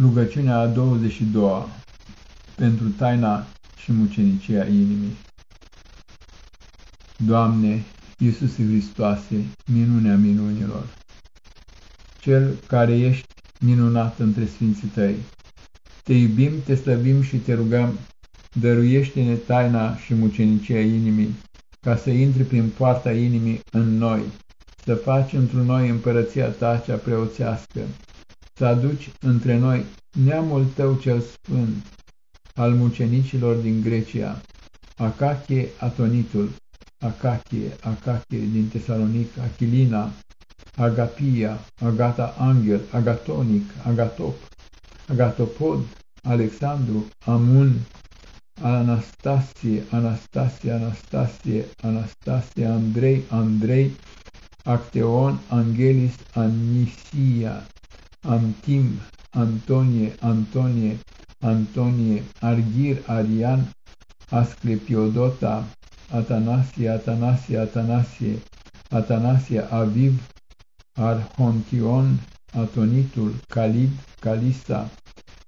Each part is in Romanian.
Rugăciunea a 22-a pentru taina și mucenicia inimii. Doamne, Iisus Hristoase, minunea minunilor, Cel care ești minunat între Sfinții Tăi, Te iubim, Te slăvim și Te rugăm, dăruiește-ne taina și mucenicia inimii, ca să intri prin poarta inimii în noi, să faci într noi împărăția Ta cea preoțească, să aduci între noi neamul tău cel sfânt, al mucenicilor din Grecia, Acachie Atonitul, Acachie, Acachie din Tesalonic, Achilina, Agapia, Agata Angel, Agatonic, Agatop, Agatopod, Alexandru, Amun, Anastasie, Anastasie, Anastasie, Anastasie, Andrei, Andrei, Acteon, Angelis, Anisia, Antim, Antonie, Antonie, Antonie, Argir, Arian, Asclepiodota, Atanasie, Atanasie, Atanasie, Atanasie, Aviv, Arhontion, Atonitul, Calid, Calisa,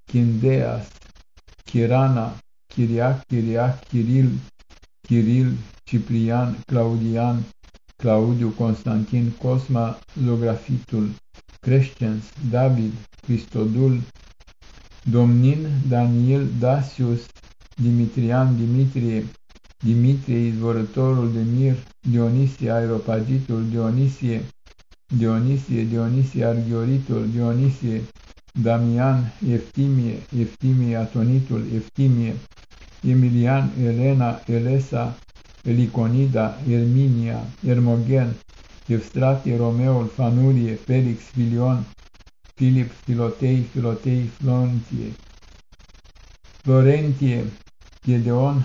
Chindeas, Chirana, Chiriac, Chiriac, Chiril, Chiril, Ciprian, Claudian, Claudiu, Constantin, Cosma, Zografitul, Crescens, David, Cristodul, Domnin, Daniel, Dasius, Dimitrian, Dimitrie, Dimitrie, izvorătorul de mir, Dionisie, Aeropagitul, Dionisie, Dionisie, Dionisie, Argioritul, Dionisie, Damian, Eftimie, Eftimie, Atonitul, Eftimie, Emilian, Elena, Elesa, Eliconida, Erminia, Ermogen, Evstratie, Romeul, Fanurie, Felix, Filion, Filip, Filotei, Filotei, Flontie, Florentie, Gedeon,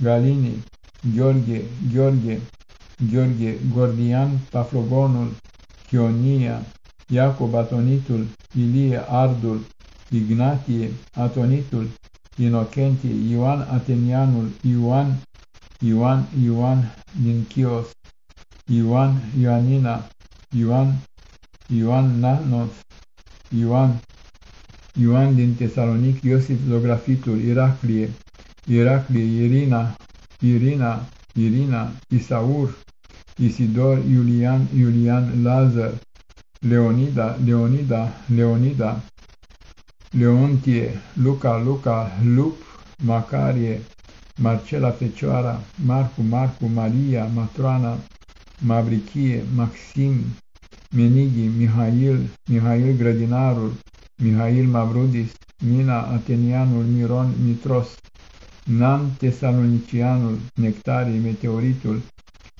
Galini, Gheorghe, Gheorghe, Gheorghe, Gordian, Paflogonul, Chionia, Iacob Atonitul, Ilie Ardul, Ignatie, Atonitul, Inocentie, Ioan Atenianul, Ioan, Ioan, Ioan din Chios, Ioan, Ioanina, Ioan, Ioan Nanos, Ioan, Ioan din Tesalonic, Iosif Zografitul, Iraclie, Iraclie, Irina, Irina, Irina, Isaur, Isidor, Iulian, Iulian, Lazar, Leonida, Leonida, Leonida, Leontie, Luca, Luca, Lup, Macarie, Marcela Fecioara, Marcu, Marcu, Maria, Matroana, Mavrichie, Maxim, Menighi, Mihail, Mihail Grădinarul, Mihail Mavrudis, Mina Atenianul, Miron Mitros, Nan Tesalonicianul, Nectarii Meteoritul,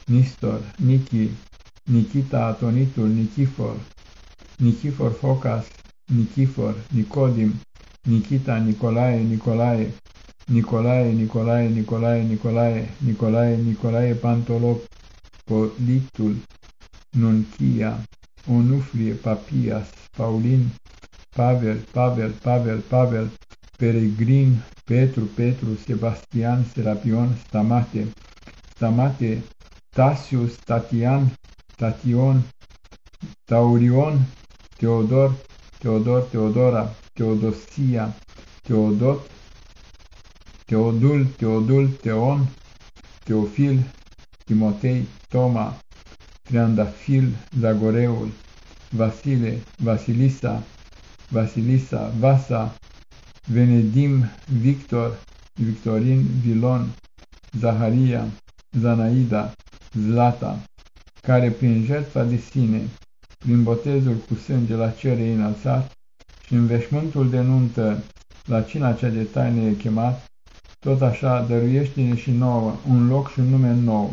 Nistor, Niki, Nikita Atonitul, Nikifor, Nikifor Focas, Nikifor, Nicodim, Nikita Nicolae, Nicolae, Nicolae, Nicolae, Nicolae, Nicolae, Nicolae, Nicolae Pantolop, Politul, Nunchia, Onufrie, Papias, Paulin, Pavel, Pavel, Pavel, Pavel, Peregrin, Petru, Petru, Sebastian, Serapion, Stamate, Stamate, Tasius, Tatian, Tation, Taurion, Teodor, Teodor, Teodora, Teodosia, Teodot, Teodul, Teodul, Teon, Teofil, Timotei, Toma, Triandafil, Zagoreul, Vasile, Vasilisa, Vasilisa, Vasa, Venedim, Victor, Victorin, Vilon, Zaharia, Zanaida, Zlata, care prin jertfa de sine, prin botezul cu sânge la cer e înălțat și în veșmântul de nuntă la cina cea de taină e chemat, tot așa dăruiește-ne și nouă un loc și un nume nou,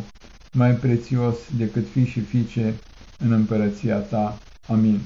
mai prețios decât fi și fiice în împărăția ta. Amin.